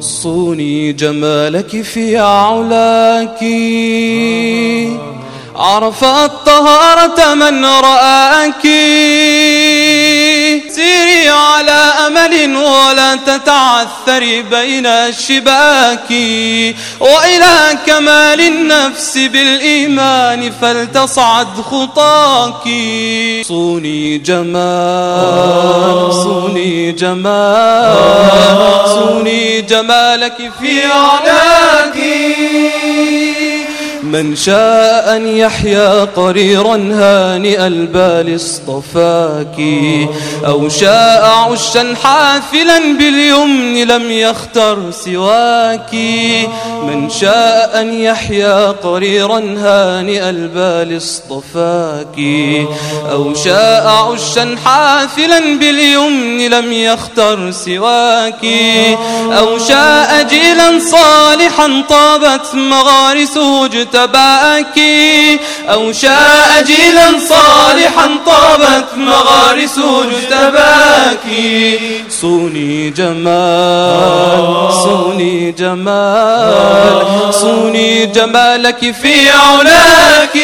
صوني جمالك في علاك عرف الطهارة من رآك. سيري على أمل ولا تتعثري بين الشباك. وإلى كمال النفس بالإيمان فلتصعد خطاك صوني جمال جمال. صوني جمالك في علاك من شاء أن يحيا قريرا هانئ البال اصطفاك أو شاء عشا حافلا باليمن لم يختر سواك. من شاء أن يحيا قريرا هانئ البال اصطفاك أو شاء عشا حافلا باليمن لم يختر سواك. أو شاء جيلا صالحا طابت مغارسه اجتباك أو شاء جيلا صالحا طابت مغارسه اجتباك صوني جمال صوني جمال صوني جمالك في علاك